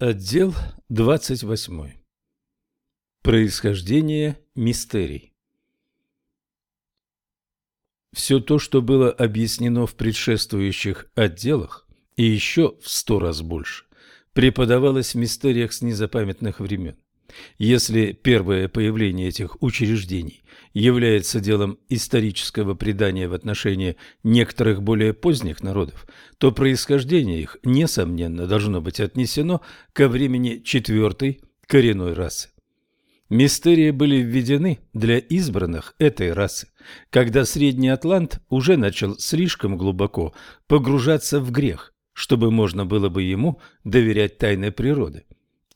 Отдел 28. Происхождение мистерий. Все то, что было объяснено в предшествующих отделах, и еще в сто раз больше, преподавалось в мистериях с незапамятных времен. Если первое появление этих учреждений является делом исторического предания в отношении некоторых более поздних народов, то происхождение их, несомненно, должно быть отнесено ко времени четвертой коренной расы. Мистерии были введены для избранных этой расы, когда Средний Атлант уже начал слишком глубоко погружаться в грех, чтобы можно было бы ему доверять тайной природы.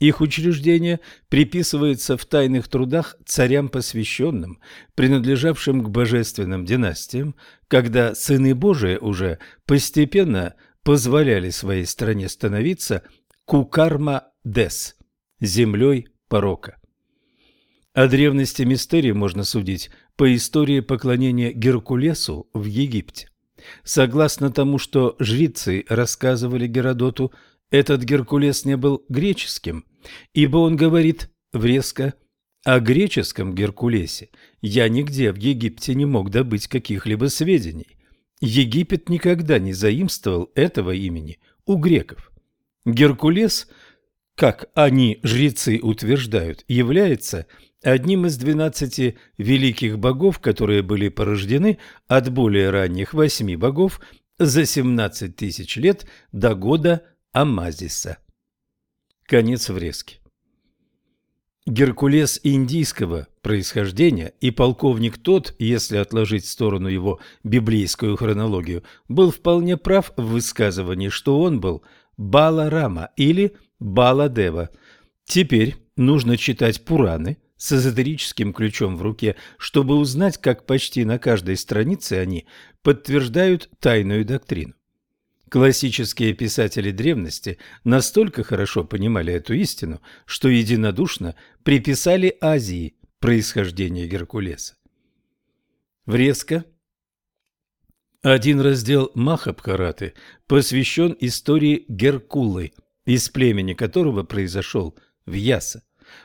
Их учреждение приписывается в тайных трудах царям посвященным, принадлежавшим к божественным династиям, когда сыны Божии уже постепенно позволяли своей стране становиться кукарма-дес – землей порока. О древности мистерии можно судить по истории поклонения Геркулесу в Египте. Согласно тому, что жрицы рассказывали Геродоту, этот Геркулес не был греческим, ибо он говорит врезко о греческом Геркулесе я нигде в Египте не мог добыть каких-либо сведений. Египет никогда не заимствовал этого имени у греков. Геркулес, как они, жрецы, утверждают, является одним из двенадцати великих богов, которые были порождены от более ранних восьми богов за семнадцать тысяч лет до года Амазиса. Конец врезки. Геркулес индийского происхождения и полковник тот, если отложить в сторону его библейскую хронологию, был вполне прав в высказывании, что он был Баларама или Баладева. Теперь нужно читать Пураны с эзотерическим ключом в руке, чтобы узнать, как почти на каждой странице они подтверждают тайную доктрину. Классические писатели древности настолько хорошо понимали эту истину, что единодушно приписали Азии происхождение Геркулеса. Врезка один раздел Махабхараты посвящен истории Геркулы, из племени которого произошел Вьяса.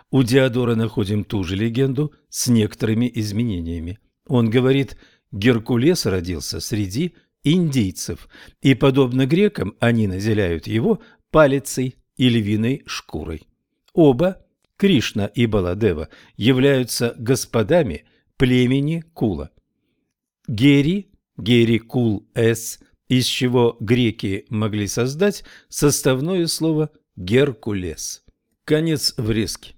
У Диодора находим ту же легенду с некоторыми изменениями. Он говорит, Геркулес родился среди индийцев, и, подобно грекам, они наделяют его палицей и львиной шкурой. Оба, Кришна и Баладева, являются господами племени Кула. Гери, Гери Кул С, из чего греки могли создать составное слово Геркулес. Конец врезки.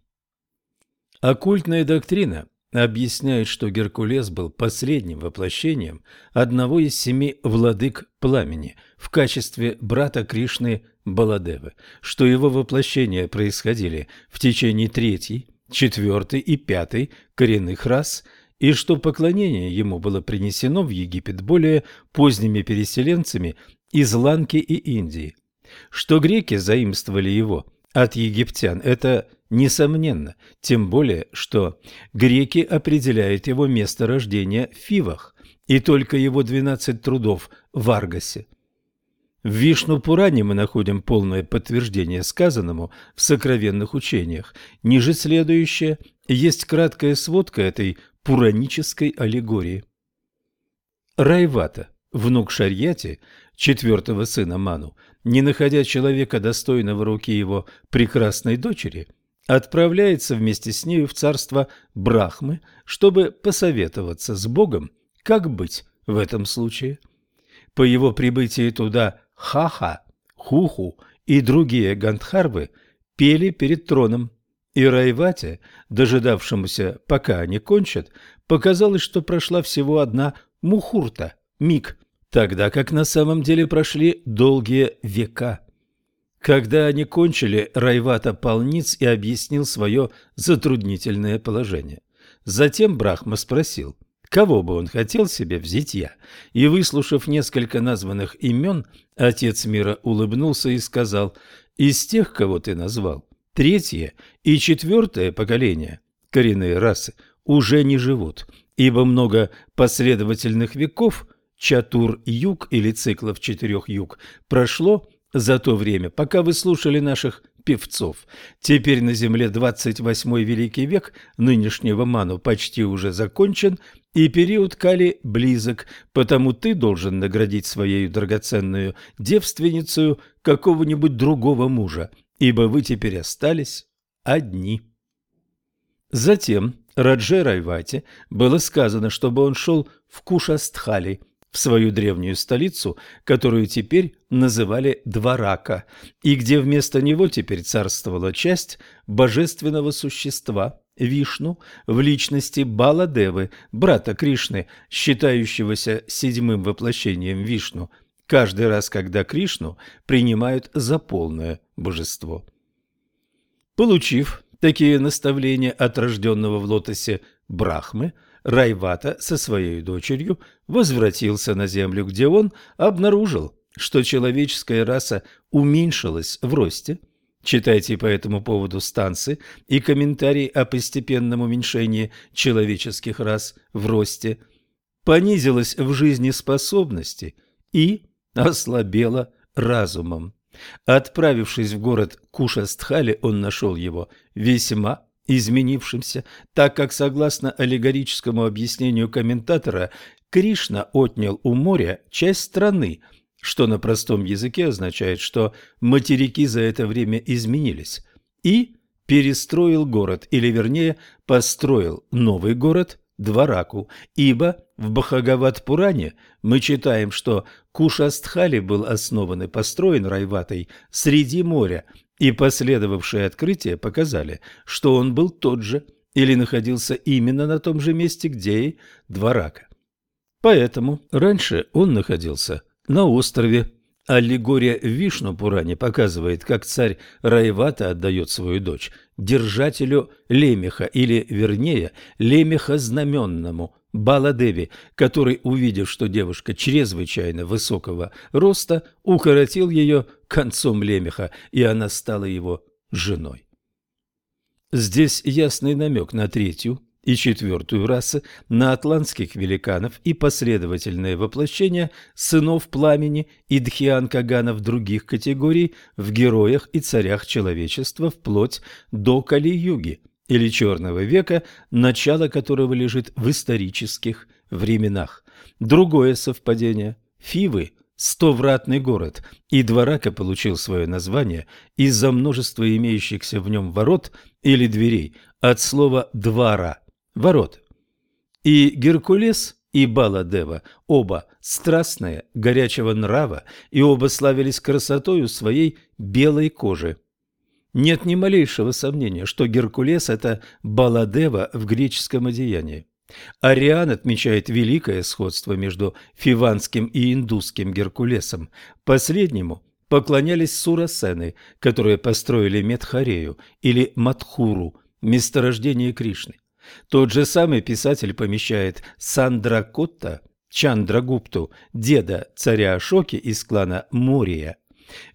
Оккультная доктрина объясняет, что Геркулес был последним воплощением одного из семи владык пламени в качестве брата Кришны Баладевы, что его воплощения происходили в течение третьей, четвертой и пятой коренных рас, и что поклонение ему было принесено в Египет более поздними переселенцами из Ланки и Индии, что греки заимствовали его от египтян – это Несомненно, тем более, что греки определяют его место рождения в Фивах, и только его 12 трудов в Аргасе. В Вишну-Пуране мы находим полное подтверждение сказанному в сокровенных учениях. Ниже следующее есть краткая сводка этой пуранической аллегории. Райвата, внук Шарьяти, четвертого сына Ману, не находя человека, достойного руки его прекрасной дочери – отправляется вместе с нею в царство Брахмы, чтобы посоветоваться с Богом, как быть в этом случае. По его прибытии туда Хаха, Хуху и другие гандхарвы пели перед троном, и Райвате, дожидавшемуся, пока они кончат, показалось, что прошла всего одна мухурта, миг, тогда как на самом деле прошли долгие века. Когда они кончили, Райвата полниц и объяснил свое затруднительное положение. Затем Брахма спросил, кого бы он хотел себе взять я, и, выслушав несколько названных имен, Отец мира улыбнулся и сказал, из тех, кого ты назвал, третье и четвертое поколение коренные расы уже не живут, ибо много последовательных веков, чатур-юг или циклов четырех юг, прошло за то время, пока вы слушали наших певцов. Теперь на земле 28-й Великий век нынешнего Ману почти уже закончен, и период Кали близок, потому ты должен наградить своей драгоценную девственницу какого-нибудь другого мужа, ибо вы теперь остались одни. Затем Радже Райвати было сказано, чтобы он шел в Кушастхали, в свою древнюю столицу, которую теперь называли Дварака, и где вместо него теперь царствовала часть божественного существа Вишну в личности Баладевы, брата Кришны, считающегося седьмым воплощением Вишну, каждый раз, когда Кришну принимают за полное божество. Получив такие наставления от рожденного в лотосе Брахмы, Райвата со своей дочерью возвратился на землю, где он обнаружил, что человеческая раса уменьшилась в росте. Читайте по этому поводу станции и комментарии о постепенном уменьшении человеческих рас в росте, понизилась в жизнеспособности и ослабела разумом. Отправившись в город Кушастхали, он нашел его весьма изменившимся, так как, согласно аллегорическому объяснению комментатора, Кришна отнял у моря часть страны, что на простом языке означает, что материки за это время изменились, и перестроил город, или вернее, построил новый город Двараку, ибо в Бхагават-Пуране мы читаем, что Кушастхали был основан и построен Райватой среди моря, и последовавшие открытия показали, что он был тот же или находился именно на том же месте, где и Дварака. Поэтому раньше он находился на острове. Аллегория в Вишну-Пуране показывает, как царь Райвата отдает свою дочь держателю лемеха, или, вернее, лемеха знаменному, Баладеви, который, увидев, что девушка чрезвычайно высокого роста, укоротил ее концом лемеха, и она стала его женой. Здесь ясный намек на третью и четвертую расы, на атлантских великанов и последовательное воплощение сынов пламени и дхиан-каганов других категорий в героях и царях человечества вплоть до Кали-юги – или Черного века, начало которого лежит в исторических временах. Другое совпадение. Фивы – стовратный город, и Дворака получил свое название из-за множества имеющихся в нем ворот или дверей от слова «двара» – ворот. И Геркулес и Баладева оба страстные, горячего нрава, и оба славились красотою своей белой кожи. Нет ни малейшего сомнения, что Геркулес – это Баладева в греческом одеянии. Ариан отмечает великое сходство между фиванским и индусским Геркулесом. Последнему поклонялись сурасены, которые построили Медхарею или Матхуру, месторождение Кришны. Тот же самый писатель помещает Сандракотта, Чандрагупту, деда царя Ашоки из клана Мория,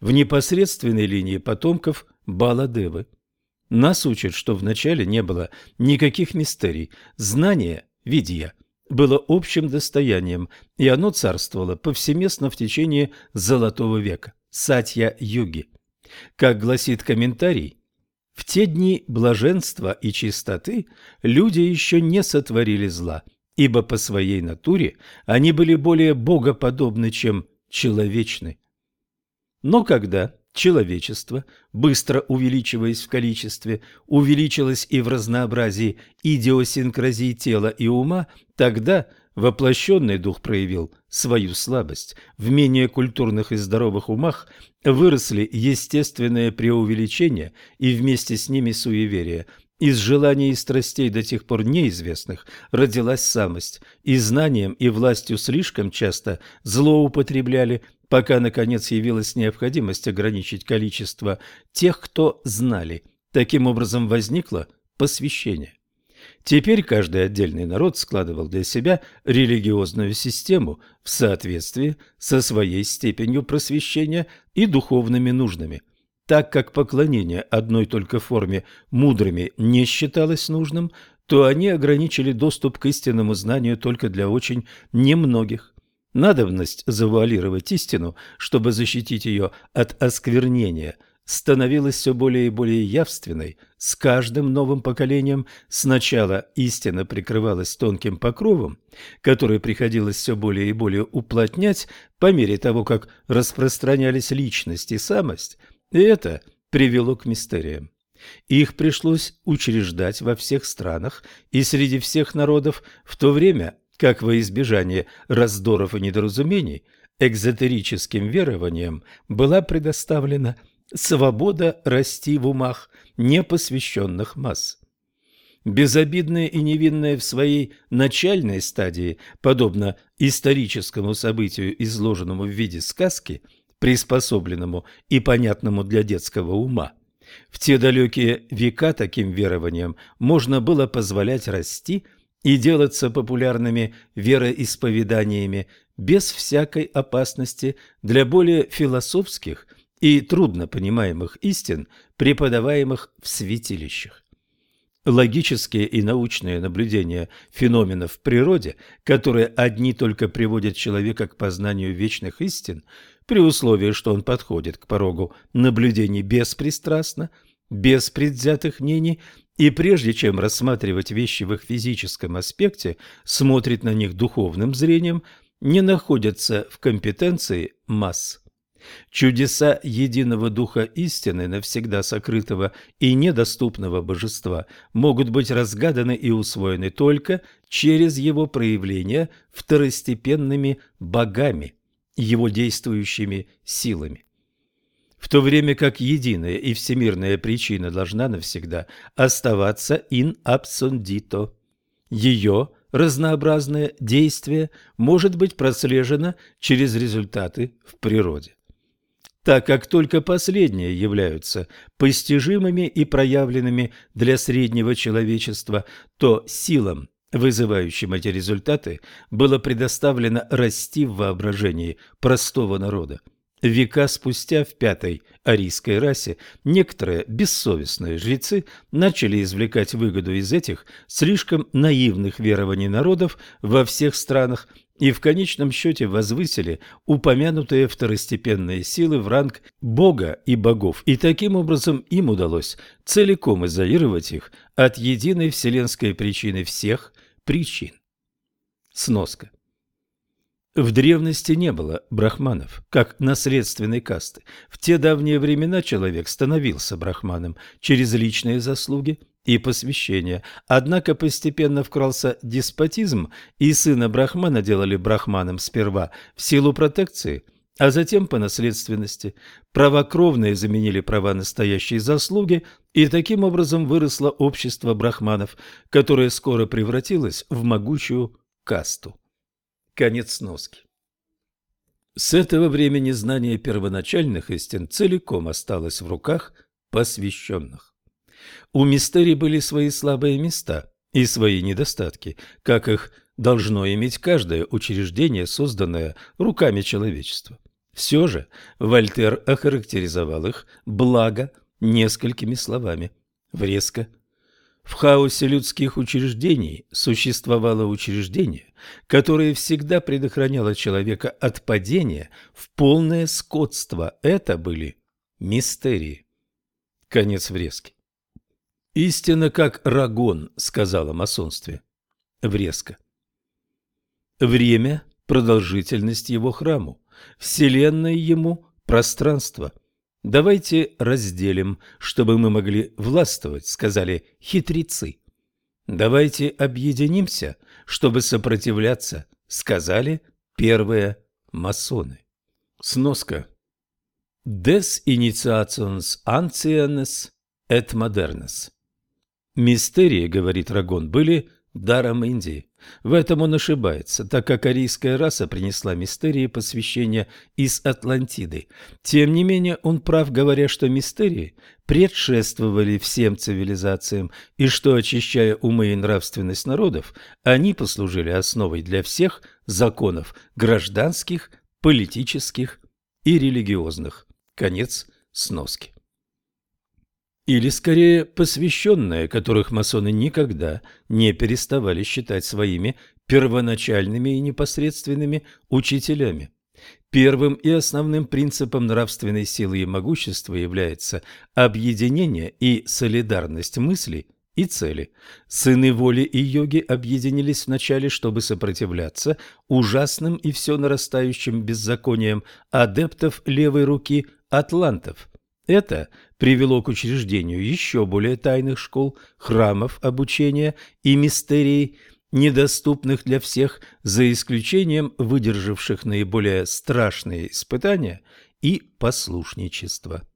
в непосредственной линии потомков Баладевы. Нас учат, что вначале не было никаких мистерий. Знание, видия, было общим достоянием, и оно царствовало повсеместно в течение Золотого века, Сатья-юги. Как гласит комментарий, в те дни блаженства и чистоты люди еще не сотворили зла, ибо по своей натуре они были более богоподобны, чем человечны. Но когда человечество, быстро увеличиваясь в количестве, увеличилось и в разнообразии идиосинкразии тела и ума, тогда воплощенный дух проявил свою слабость. В менее культурных и здоровых умах выросли естественное преувеличение и вместе с ними суеверие. Из желаний и страстей до тех пор неизвестных родилась самость, и знанием и властью слишком часто злоупотребляли пока, наконец, явилась необходимость ограничить количество тех, кто знали. Таким образом возникло посвящение. Теперь каждый отдельный народ складывал для себя религиозную систему в соответствии со своей степенью просвещения и духовными нуждами. Так как поклонение одной только форме мудрыми не считалось нужным, то они ограничили доступ к истинному знанию только для очень немногих. Надобность завуалировать истину, чтобы защитить ее от осквернения, становилась все более и более явственной. С каждым новым поколением сначала истина прикрывалась тонким покровом, который приходилось все более и более уплотнять по мере того, как распространялись личность и самость, и это привело к мистериям. Их пришлось учреждать во всех странах и среди всех народов, в то время как во избежание раздоров и недоразумений экзотерическим верованиям была предоставлена свобода расти в умах непосвященных масс. Безобидное и невинное в своей начальной стадии, подобно историческому событию, изложенному в виде сказки, приспособленному и понятному для детского ума, в те далекие века таким верованиям можно было позволять расти и делаться популярными вероисповеданиями без всякой опасности для более философских и трудно понимаемых истин, преподаваемых в святилищах. Логические и научные наблюдения феноменов в природе, которые одни только приводят человека к познанию вечных истин, при условии, что он подходит к порогу наблюдений беспристрастно, без предвзятых мнений и прежде чем рассматривать вещи в их физическом аспекте, смотрит на них духовным зрением, не находятся в компетенции масс. Чудеса единого Духа истины, навсегда сокрытого и недоступного божества, могут быть разгаданы и усвоены только через его проявление второстепенными богами, его действующими силами. В то время как единая и всемирная причина должна навсегда оставаться in absondito. Ее разнообразное действие может быть прослежено через результаты в природе так как только последние являются постижимыми и проявленными для среднего человечества, то силам, вызывающим эти результаты, было предоставлено расти в воображении простого народа. Века спустя в пятой арийской расе некоторые бессовестные жрецы начали извлекать выгоду из этих слишком наивных верований народов во всех странах и в конечном счете возвысили упомянутые второстепенные силы в ранг Бога и богов, и таким образом им удалось целиком изолировать их от единой вселенской причины всех причин. Сноска. В древности не было брахманов, как наследственной касты. В те давние времена человек становился брахманом через личные заслуги и посвящение. Однако постепенно вкрался деспотизм, и сына брахмана делали брахманом сперва в силу протекции, а затем по наследственности. Права кровные заменили права настоящей заслуги, и таким образом выросло общество брахманов, которое скоро превратилось в могучую касту. Конец сноски. С этого времени знание первоначальных истин целиком осталось в руках посвященных. У мистерий были свои слабые места и свои недостатки, как их должно иметь каждое учреждение, созданное руками человечества. Все же Вольтер охарактеризовал их благо несколькими словами. Врезко в хаосе людских учреждений существовало учреждение, которое всегда предохраняло человека от падения в полное скотство. Это были мистерии. Конец врезки. «Истина как рагон», — сказала масонстве. Врезка. Время – продолжительность его храму, вселенная ему – пространство – «Давайте разделим, чтобы мы могли властвовать», — сказали хитрецы. «Давайте объединимся, чтобы сопротивляться», — сказали первые масоны. Сноска. «Des initiations ancianes et modernes». Мистерии, говорит Рагон, были даром Индии. В этом он ошибается, так как арийская раса принесла мистерии посвящения из Атлантиды. Тем не менее, он прав, говоря, что мистерии предшествовали всем цивилизациям, и что, очищая умы и нравственность народов, они послужили основой для всех законов гражданских, политических и религиозных. Конец сноски или скорее посвященные, которых масоны никогда не переставали считать своими первоначальными и непосредственными учителями. Первым и основным принципом нравственной силы и могущества является объединение и солидарность мыслей и цели. Сыны воли и йоги объединились вначале, чтобы сопротивляться ужасным и все нарастающим беззакониям адептов левой руки атлантов. Это привело к учреждению еще более тайных школ, храмов обучения и мистерий, недоступных для всех, за исключением выдержавших наиболее страшные испытания и послушничества.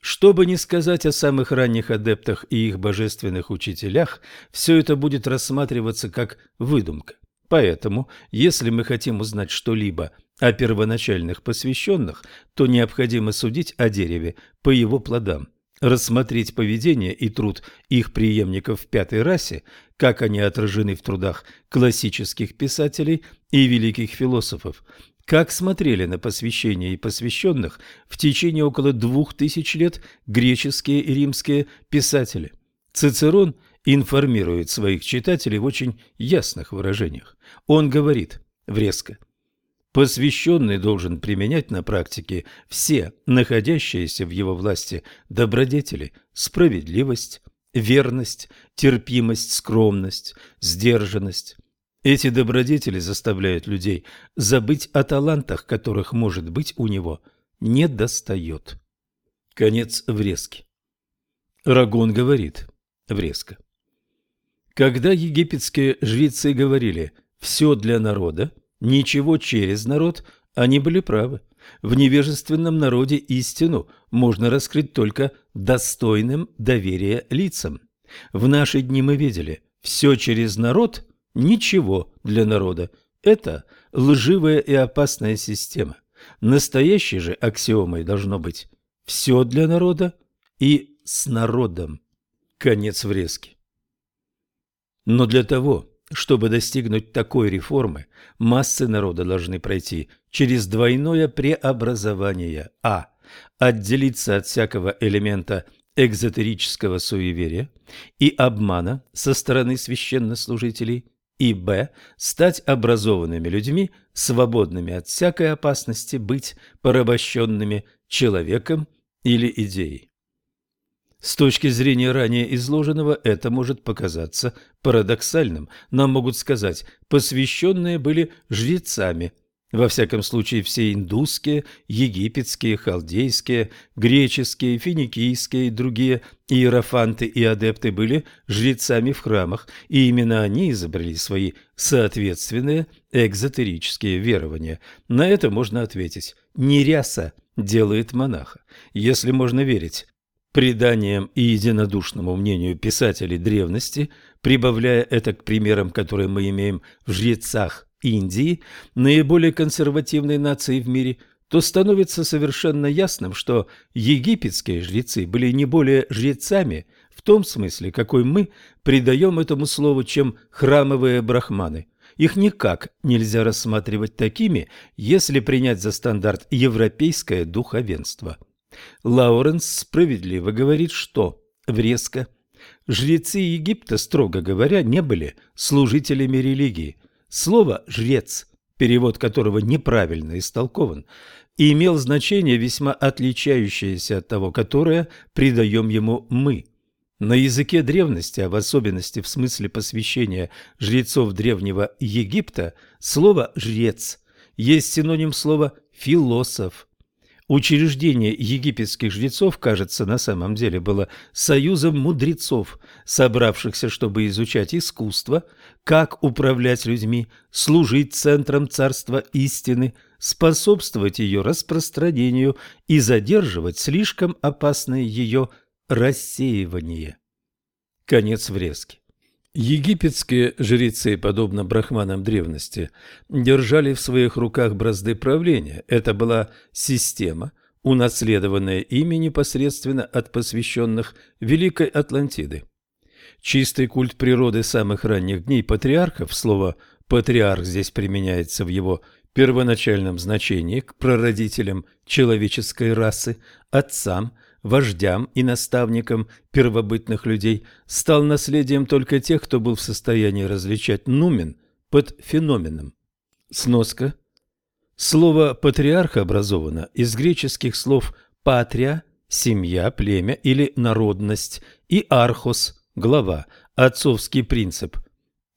Что бы ни сказать о самых ранних адептах и их божественных учителях, все это будет рассматриваться как выдумка. Поэтому, если мы хотим узнать что-либо о первоначальных посвященных, то необходимо судить о дереве по его плодам, рассмотреть поведение и труд их преемников в пятой расе, как они отражены в трудах классических писателей и великих философов, как смотрели на посвящение и посвященных в течение около двух тысяч лет греческие и римские писатели. Цицерон информирует своих читателей в очень ясных выражениях. Он говорит врезко Посвященный должен применять на практике все находящиеся в его власти добродетели, справедливость, верность, терпимость, скромность, сдержанность, эти добродетели заставляют людей забыть о талантах, которых, может быть, у него не достает. Конец врезки. Рагон говорит врезко. Когда египетские жрецы говорили «все для народа», ничего через народ, они были правы. В невежественном народе истину можно раскрыть только достойным доверия лицам. В наши дни мы видели «все через народ» ничего для народа. Это лживая и опасная система. Настоящей же аксиомой должно быть «все для народа» и «с народом». Конец врезки. Но для того, чтобы достигнуть такой реформы, массы народа должны пройти через двойное преобразование а. Отделиться от всякого элемента экзотерического суеверия и обмана со стороны священнослужителей и б. стать образованными людьми, свободными от всякой опасности быть порабощенными человеком или идеей. С точки зрения ранее изложенного это может показаться парадоксальным. Нам могут сказать, посвященные были жрецами – во всяком случае, все индусские, египетские, халдейские, греческие, финикийские и другие иерофанты и адепты были жрецами в храмах, и именно они изобрели свои соответственные экзотерические верования. На это можно ответить «не ряса делает монаха». Если можно верить преданиям и единодушному мнению писателей древности, прибавляя это к примерам, которые мы имеем в жрецах Индии, наиболее консервативной нации в мире, то становится совершенно ясным, что египетские жрецы были не более жрецами в том смысле, какой мы придаем этому слову, чем храмовые брахманы. Их никак нельзя рассматривать такими, если принять за стандарт европейское духовенство. Лауренс справедливо говорит, что, врезко, жрецы Египта, строго говоря, не были служителями религии – Слово «жрец», перевод которого неправильно истолкован, имел значение весьма отличающееся от того, которое придаем ему мы. На языке древности, а в особенности в смысле посвящения жрецов Древнего Египта, слово «жрец» есть синоним слова «философ». Учреждение египетских жрецов, кажется, на самом деле было союзом мудрецов, собравшихся, чтобы изучать искусство, как управлять людьми, служить центром царства истины, способствовать ее распространению и задерживать слишком опасное ее рассеивание. Конец врезки. Египетские жрецы, подобно брахманам древности, держали в своих руках бразды правления. Это была система, унаследованная ими непосредственно от посвященных Великой Атлантиды. Чистый культ природы самых ранних дней патриархов, слово «патриарх» здесь применяется в его первоначальном значении к прародителям человеческой расы, отцам – вождям и наставникам первобытных людей, стал наследием только тех, кто был в состоянии различать нумен под феноменом. Сноска. Слово «патриарх» образовано из греческих слов «патрия» – семья, племя или народность, и «архос» – глава, отцовский принцип.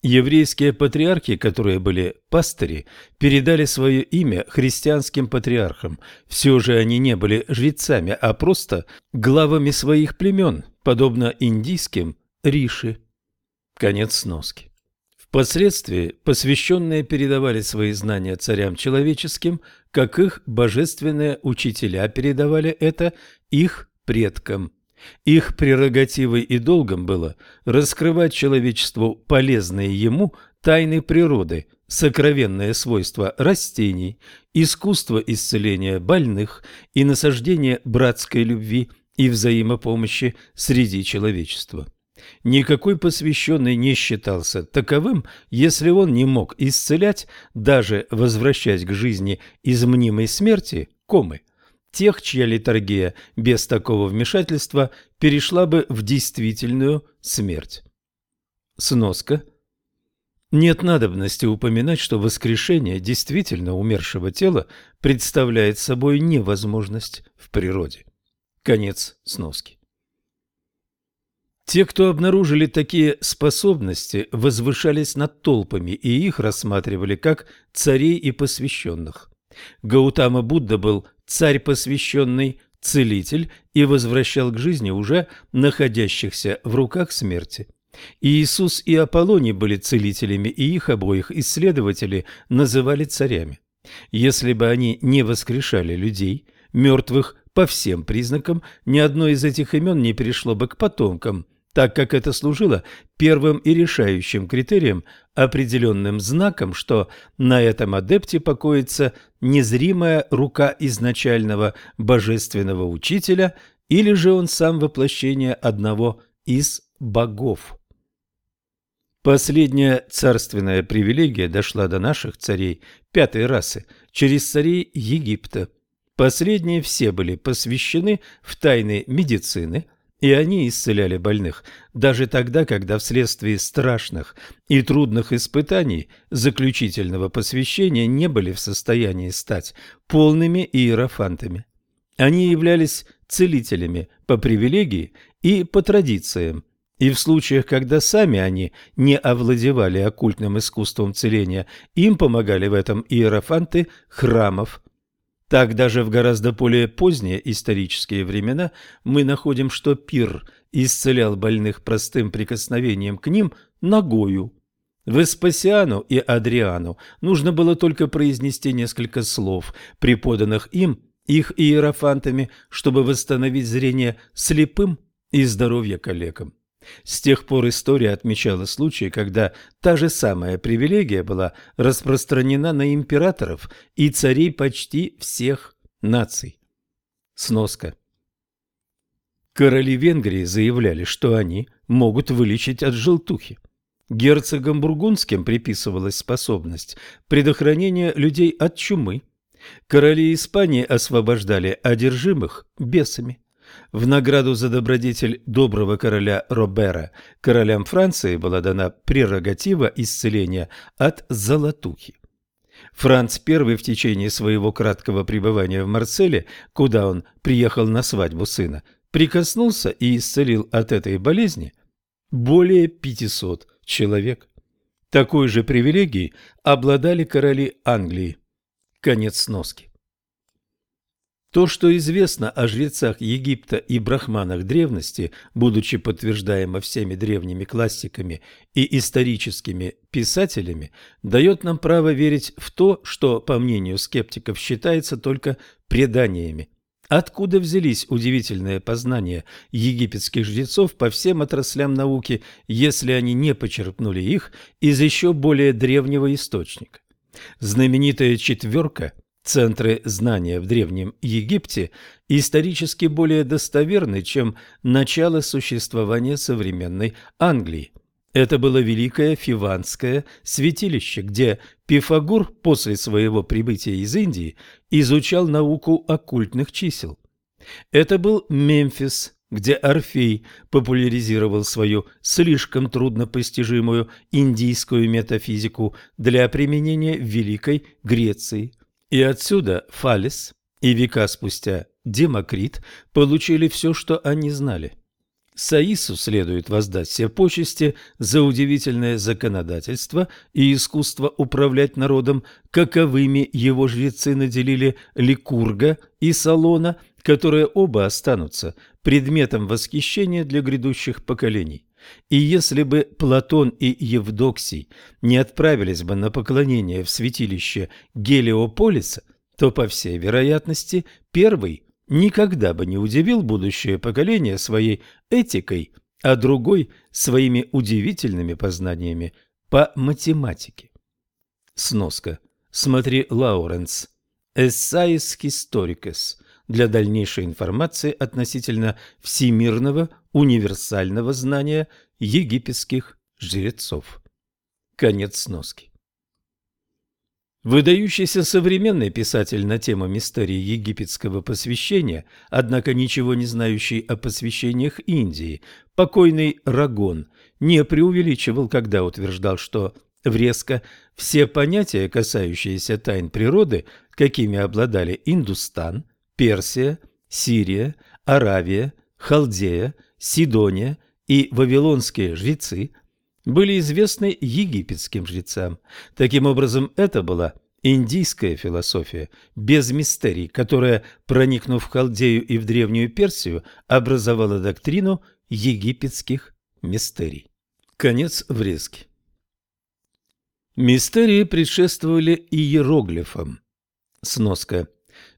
Еврейские патриархи, которые были пастыри, передали свое имя христианским патриархам. Все же они не были жрецами, а просто главами своих племен, подобно индийским риши. Конец сноски. Впоследствии посвященные передавали свои знания царям человеческим, как их божественные учителя передавали это их предкам. Их прерогативой и долгом было раскрывать человечеству полезные ему тайны природы, сокровенные свойства растений, искусство исцеления больных и насаждение братской любви и взаимопомощи среди человечества. Никакой посвященный не считался таковым, если он не мог исцелять, даже возвращать к жизни из мнимой смерти, комы, тех, чья литургия без такого вмешательства перешла бы в действительную смерть. Сноска. Нет надобности упоминать, что воскрешение действительно умершего тела представляет собой невозможность в природе. Конец сноски. Те, кто обнаружили такие способности, возвышались над толпами и их рассматривали как царей и посвященных. Гаутама Будда был царь посвященный, целитель и возвращал к жизни уже находящихся в руках смерти. И Иисус и Аполлоний были целителями, и их обоих исследователи называли царями. Если бы они не воскрешали людей, мертвых по всем признакам, ни одно из этих имен не перешло бы к потомкам – так как это служило первым и решающим критерием, определенным знаком, что на этом адепте покоится незримая рука изначального божественного учителя или же он сам воплощение одного из богов. Последняя царственная привилегия дошла до наших царей пятой расы через царей Египта. Последние все были посвящены в тайны медицины – и они исцеляли больных, даже тогда, когда вследствие страшных и трудных испытаний заключительного посвящения не были в состоянии стать полными иерофантами. Они являлись целителями по привилегии и по традициям, и в случаях, когда сами они не овладевали оккультным искусством целения, им помогали в этом иерофанты храмов, так даже в гораздо более поздние исторические времена мы находим, что Пир исцелял больных простым прикосновением к ним ногою. Веспасиану и Адриану нужно было только произнести несколько слов, преподанных им, их иерофантами, чтобы восстановить зрение слепым и здоровье коллегам. С тех пор история отмечала случаи, когда та же самая привилегия была распространена на императоров и царей почти всех наций. Сноска. Короли Венгрии заявляли, что они могут вылечить от желтухи. Герцогам бургундским приписывалась способность предохранения людей от чумы. Короли Испании освобождали одержимых бесами. В награду за добродетель доброго короля Робера королям Франции была дана прерогатива исцеления от золотухи. Франц I в течение своего краткого пребывания в Марселе, куда он приехал на свадьбу сына, прикоснулся и исцелил от этой болезни более 500 человек. Такой же привилегией обладали короли Англии. Конец сноски. То, что известно о жрецах Египта и брахманах древности, будучи подтверждаемо всеми древними классиками и историческими писателями, дает нам право верить в то, что, по мнению скептиков, считается только преданиями. Откуда взялись удивительные познания египетских жрецов по всем отраслям науки, если они не почерпнули их из еще более древнего источника? Знаменитая четверка – Центры знания в Древнем Египте исторически более достоверны, чем начало существования современной Англии. Это было великое Фиванское святилище, где Пифагор после своего прибытия из Индии изучал науку оккультных чисел. Это был Мемфис, где Орфей популяризировал свою слишком труднопостижимую индийскую метафизику для применения в Великой Греции. И отсюда Фалес и века спустя Демокрит получили все, что они знали. Саису следует воздать все почести за удивительное законодательство и искусство управлять народом, каковыми его жрецы наделили Ликурга и Салона, которые оба останутся предметом восхищения для грядущих поколений. И если бы Платон и Евдоксий не отправились бы на поклонение в святилище Гелиополиса, то, по всей вероятности, первый никогда бы не удивил будущее поколение своей этикой, а другой – своими удивительными познаниями по математике. Сноска. Смотри Лауренс. Эссаис Historicus для дальнейшей информации относительно всемирного универсального знания египетских жрецов. Конец сноски. Выдающийся современный писатель на тему мистерии египетского посвящения, однако ничего не знающий о посвящениях Индии, покойный Рагон, не преувеличивал, когда утверждал, что в резко все понятия, касающиеся тайн природы, какими обладали Индустан, Персия, Сирия, Аравия, Халдея, Сидония и вавилонские жрецы, были известны египетским жрецам. Таким образом, это была индийская философия без мистерий, которая, проникнув в Халдею и в Древнюю Персию, образовала доктрину египетских мистерий. Конец врезки. Мистерии предшествовали иероглифам. Сноска.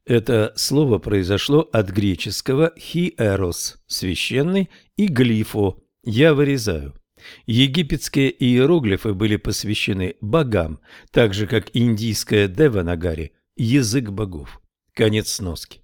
Это слово произошло от греческого «хиэрос» – священный, и «глифо» – «я вырезаю». Египетские иероглифы были посвящены богам, так же как индийская деванагари – язык богов. Конец сноски.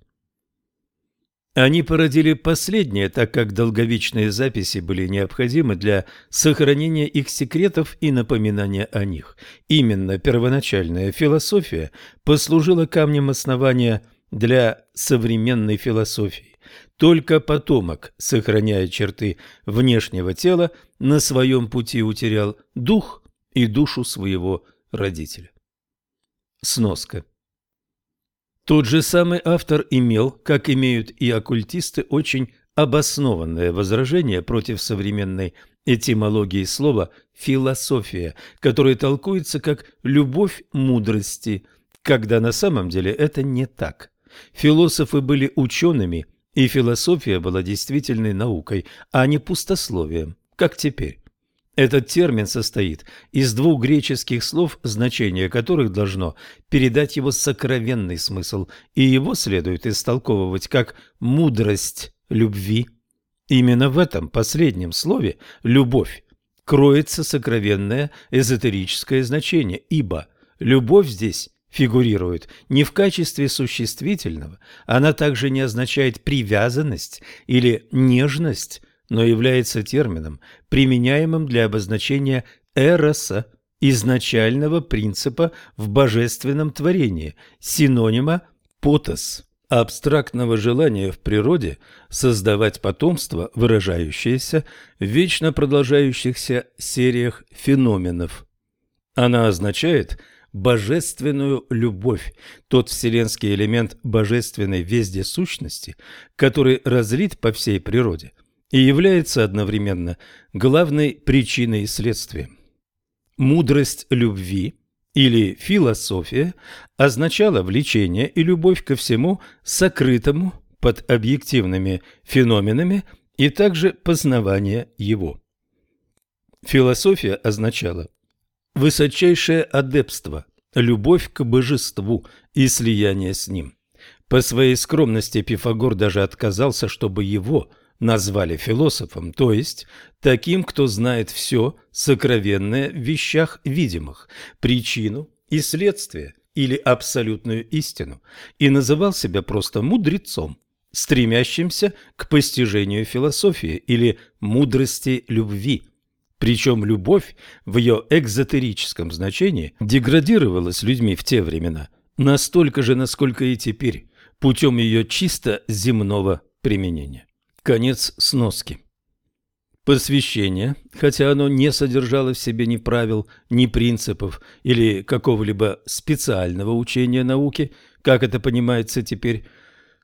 Они породили последнее, так как долговечные записи были необходимы для сохранения их секретов и напоминания о них. Именно первоначальная философия послужила камнем основания для современной философии. Только потомок, сохраняя черты внешнего тела, на своем пути утерял дух и душу своего родителя. Сноска. Тот же самый автор имел, как имеют и оккультисты, очень обоснованное возражение против современной этимологии слова «философия», которое толкуется как «любовь мудрости», когда на самом деле это не так. Философы были учеными – и философия была действительной наукой, а не пустословием, как теперь. Этот термин состоит из двух греческих слов, значение которых должно передать его сокровенный смысл, и его следует истолковывать как «мудрость любви». Именно в этом последнем слове «любовь» кроется сокровенное эзотерическое значение, ибо любовь здесь фигурирует не в качестве существительного, она также не означает привязанность или нежность, но является термином, применяемым для обозначения эроса, изначального принципа в божественном творении, синонима потос, абстрактного желания в природе создавать потомство, выражающееся в вечно продолжающихся сериях феноменов. Она означает – божественную любовь, тот вселенский элемент божественной вездесущности, который разлит по всей природе и является одновременно главной причиной и следствием. Мудрость любви или философия означала влечение и любовь ко всему сокрытому под объективными феноменами и также познавание его. Философия означала высочайшее адепство, любовь к божеству и слияние с ним. По своей скромности Пифагор даже отказался, чтобы его назвали философом, то есть таким, кто знает все сокровенное в вещах видимых, причину и следствие или абсолютную истину, и называл себя просто мудрецом, стремящимся к постижению философии или мудрости любви – причем любовь в ее экзотерическом значении деградировалась людьми в те времена настолько же, насколько и теперь, путем ее чисто земного применения. Конец сноски. Посвящение, хотя оно не содержало в себе ни правил, ни принципов или какого-либо специального учения науки, как это понимается теперь,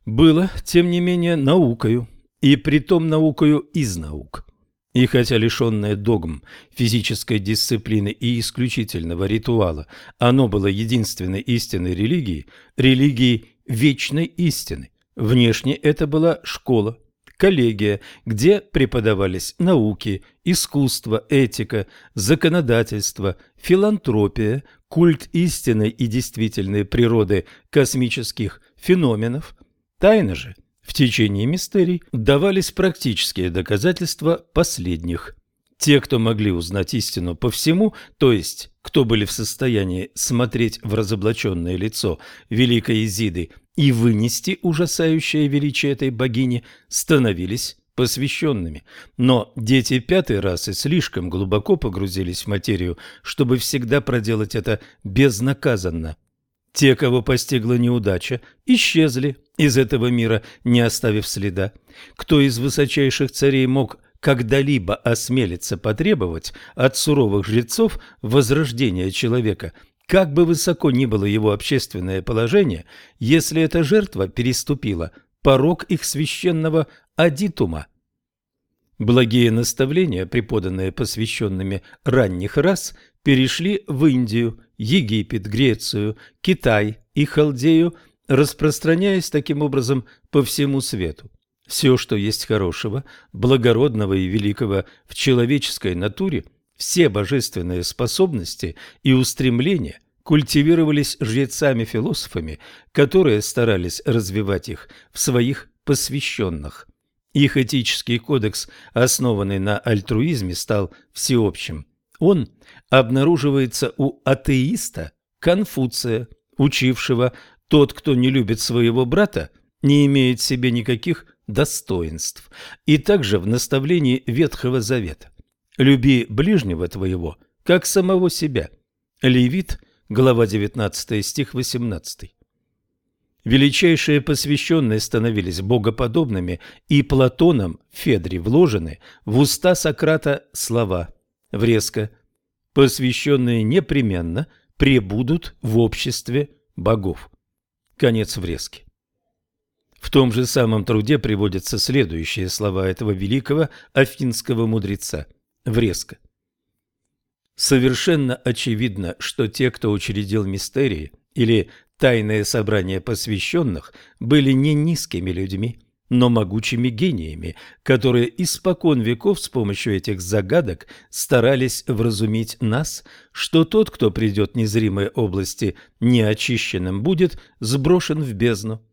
было, тем не менее, наукою, и притом наукою из наук. И хотя лишенное догм, физической дисциплины и исключительного ритуала, оно было единственной истинной религией, религией вечной истины. Внешне это была школа, коллегия, где преподавались науки, искусство, этика, законодательство, филантропия, культ истинной и действительной природы космических феноменов. Тайно же в течение мистерий давались практические доказательства последних. Те, кто могли узнать истину по всему, то есть кто были в состоянии смотреть в разоблаченное лицо великой Изиды и вынести ужасающее величие этой богини, становились посвященными. Но дети пятой расы слишком глубоко погрузились в материю, чтобы всегда проделать это безнаказанно. Те, кого постигла неудача, исчезли из этого мира, не оставив следа. Кто из высочайших царей мог когда-либо осмелиться потребовать от суровых жрецов возрождения человека, как бы высоко ни было его общественное положение, если эта жертва переступила порог их священного адитума. Благие наставления, преподанные посвященными ранних рас, перешли в Индию, Египет, Грецию, Китай и Халдею, распространяясь таким образом по всему свету. Все, что есть хорошего, благородного и великого в человеческой натуре, все божественные способности и устремления культивировались жрецами-философами, которые старались развивать их в своих посвященных. Их этический кодекс, основанный на альтруизме, стал всеобщим. Он обнаруживается у атеиста Конфуция, учившего «тот, кто не любит своего брата, не имеет в себе никаких достоинств, и также в наставлении Ветхого Завета. «Люби ближнего твоего, как самого себя». Левит, глава 19, стих 18. Величайшие посвященные становились богоподобными, и Платоном Федре вложены в уста Сократа слова врезко «посвященные непременно пребудут в обществе богов». Конец врезки. В том же самом труде приводятся следующие слова этого великого афинского мудреца Врезка. Совершенно очевидно, что те, кто учредил мистерии или тайное собрание посвященных, были не низкими людьми, но могучими гениями, которые испокон веков с помощью этих загадок старались вразумить нас, что тот, кто придет в незримые области неочищенным, будет сброшен в бездну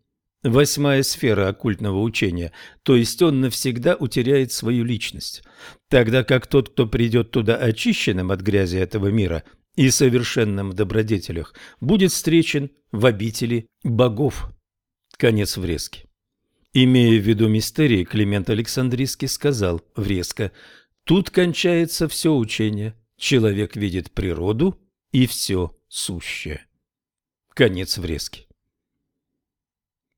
восьмая сфера оккультного учения, то есть он навсегда утеряет свою личность, тогда как тот, кто придет туда очищенным от грязи этого мира и совершенным в добродетелях, будет встречен в обители богов. Конец врезки. Имея в виду мистерии, Климент Александрийский сказал врезко, «Тут кончается все учение, человек видит природу и все сущее». Конец врезки.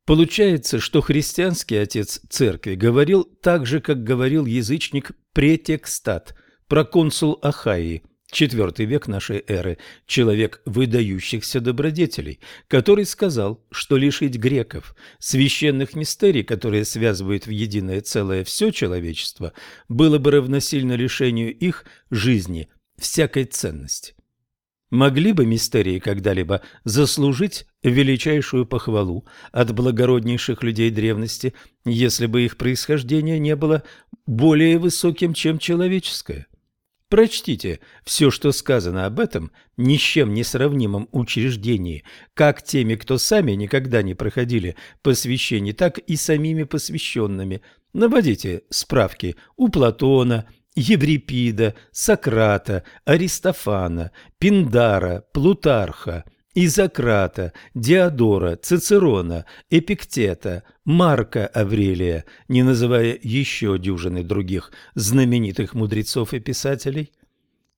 Получается, что христианский отец церкви говорил так же, как говорил язычник претекстат, проконсул Ахаии, IV век нашей эры, человек выдающихся добродетелей, который сказал, что лишить греков священных мистерий, которые связывают в единое целое все человечество, было бы равносильно лишению их жизни всякой ценности. Могли бы мистерии когда-либо заслужить величайшую похвалу от благороднейших людей древности, если бы их происхождение не было более высоким, чем человеческое? Прочтите все, что сказано об этом ни с чем не сравнимом учреждении, как теми, кто сами никогда не проходили посвящений, так и самими посвященными. Наводите справки у Платона, Еврипида, Сократа, Аристофана, Пиндара, Плутарха, Изократа, Диодора, Цицерона, Эпиктета, Марка Аврелия, не называя еще дюжины других знаменитых мудрецов и писателей?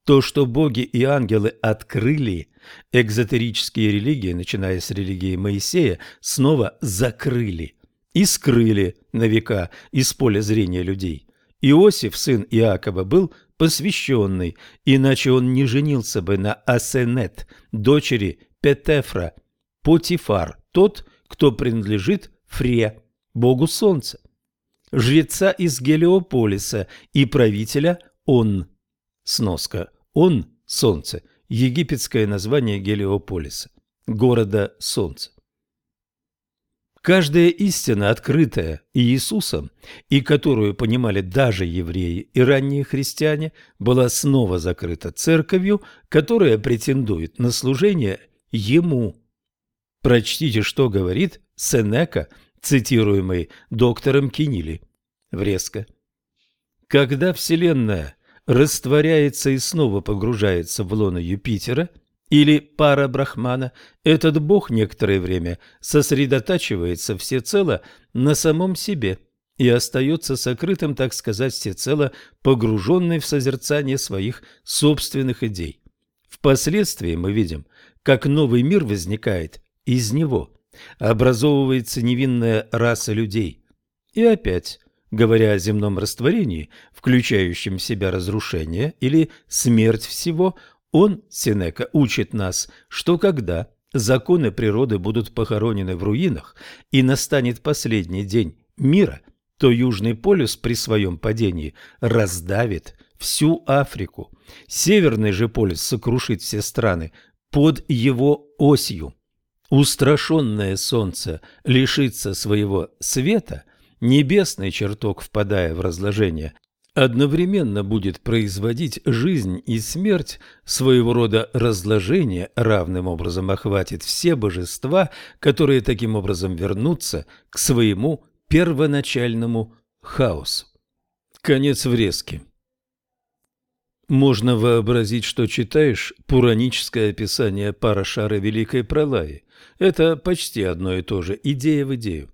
То, что боги и ангелы открыли, экзотерические религии, начиная с религии Моисея, снова закрыли и скрыли на века из поля зрения людей. Иосиф, сын Иакова, был посвященный, иначе он не женился бы на Асенет, дочери Петефра, Потифар, тот, кто принадлежит Фре, богу солнца, жреца из Гелиополиса и правителя Он. Сноска. Он – солнце, египетское название Гелиополиса, города солнца. Каждая истина, открытая Иисусом, и которую понимали даже евреи и ранние христиане, была снова закрыта церковью, которая претендует на служение Ему. Прочтите, что говорит Сенека, цитируемый доктором Кинили. Врезко. Когда Вселенная растворяется и снова погружается в лоно Юпитера – или пара Брахмана, этот бог некоторое время сосредотачивается всецело на самом себе и остается сокрытым, так сказать, всецело погруженный в созерцание своих собственных идей. Впоследствии мы видим, как новый мир возникает из него, образовывается невинная раса людей. И опять, говоря о земном растворении, включающем в себя разрушение или смерть всего, он, Сенека, учит нас, что когда законы природы будут похоронены в руинах и настанет последний день мира, то Южный полюс при своем падении раздавит всю Африку. Северный же полюс сокрушит все страны под его осью. Устрашенное солнце лишится своего света, небесный чертог, впадая в разложение, одновременно будет производить жизнь и смерть, своего рода разложение равным образом охватит все божества, которые таким образом вернутся к своему первоначальному хаосу. Конец врезки. Можно вообразить, что читаешь пураническое описание Парашара Великой Пролаи. Это почти одно и то же, идея в идею.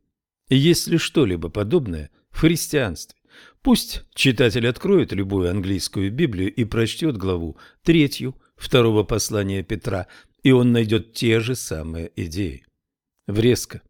Есть ли что-либо подобное в христианстве? Пусть читатель откроет любую английскую Библию и прочтет главу третью второго послания Петра, и он найдет те же самые идеи. Врезка.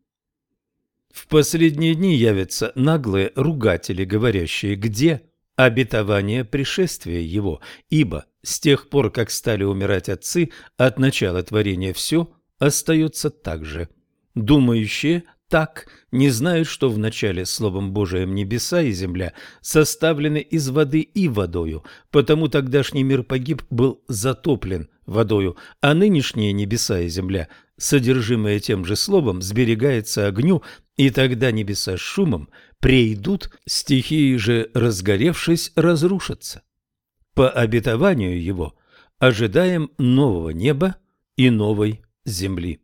В последние дни явятся наглые ругатели, говорящие, где обетование пришествия его, ибо с тех пор, как стали умирать отцы, от начала творения все остается так же. Думающие так не знают, что в начале Словом Божиим небеса и земля составлены из воды и водою, потому тогдашний мир погиб был затоплен водою, а нынешние небеса и земля, содержимое тем же Словом, сберегается огню, и тогда небеса с шумом прейдут, стихии же, разгоревшись, разрушатся. По обетованию его ожидаем нового неба и новой земли.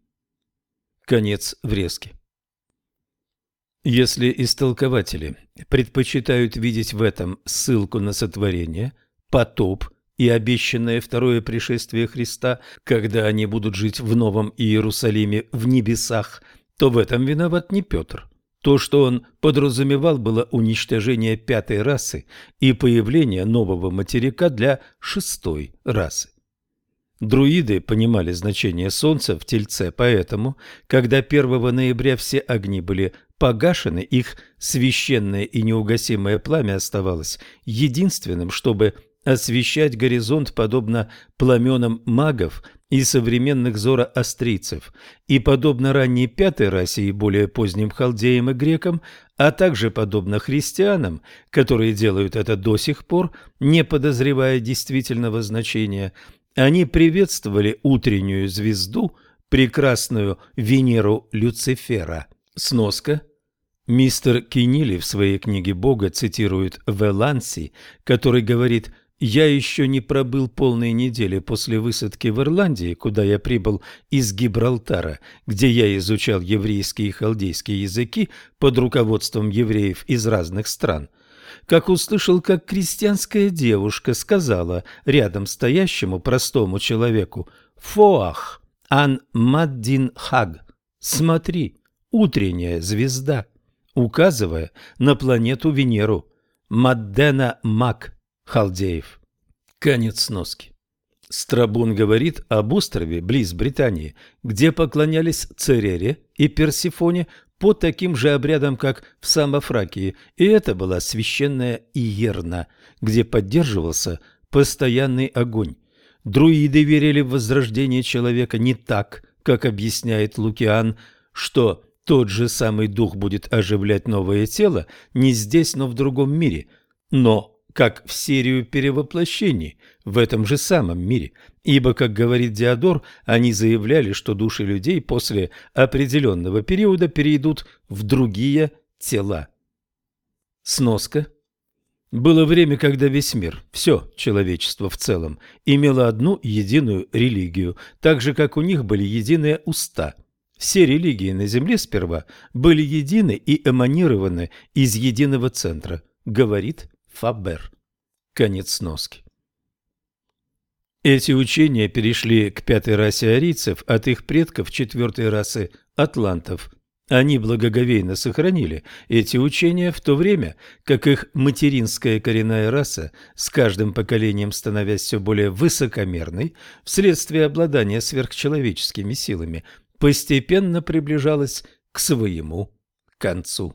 Конец врезки. Если истолкователи предпочитают видеть в этом ссылку на сотворение, потоп и обещанное второе пришествие Христа, когда они будут жить в Новом Иерусалиме в небесах, то в этом виноват не Петр. То, что он подразумевал, было уничтожение пятой расы и появление нового материка для шестой расы. Друиды понимали значение Солнца в Тельце, поэтому, когда 1 ноября все огни были погашены, их священное и неугасимое пламя оставалось единственным, чтобы освещать горизонт подобно пламенам магов и современных зороастрийцев, и подобно ранней пятой расе и более поздним халдеям и грекам, а также подобно христианам, которые делают это до сих пор, не подозревая действительного значения, они приветствовали утреннюю звезду, прекрасную Венеру Люцифера – Сноска. Мистер Кинили в своей книге «Бога» цитирует Веланси, который говорит «Я еще не пробыл полной недели после высадки в Ирландии, куда я прибыл из Гибралтара, где я изучал еврейский и халдейский языки под руководством евреев из разных стран» как услышал, как крестьянская девушка сказала рядом стоящему простому человеку «Фоах, ан маддин хаг, смотри, утренняя звезда, указывая на планету Венеру. Маддена Мак, Халдеев. Конец сноски. Страбун говорит об острове близ Британии, где поклонялись Церере и Персифоне по таким же обрядам, как в Самофракии, и это была священная Иерна, где поддерживался постоянный огонь. Друиды верили в возрождение человека не так, как объясняет Лукиан, что тот же самый дух будет оживлять новое тело не здесь, но в другом мире, но как в серию перевоплощений в этом же самом мире. Ибо, как говорит Диодор, они заявляли, что души людей после определенного периода перейдут в другие тела. Сноска. Было время, когда весь мир, все человечество в целом, имело одну единую религию, так же, как у них были единые уста – все религии на Земле сперва были едины и эманированы из единого центра, говорит Фабер. Конец сноски. Эти учения перешли к пятой расе арийцев от их предков четвертой расы атлантов. Они благоговейно сохранили эти учения в то время, как их материнская коренная раса, с каждым поколением становясь все более высокомерной вследствие обладания сверхчеловеческими силами, постепенно приближалась к своему концу.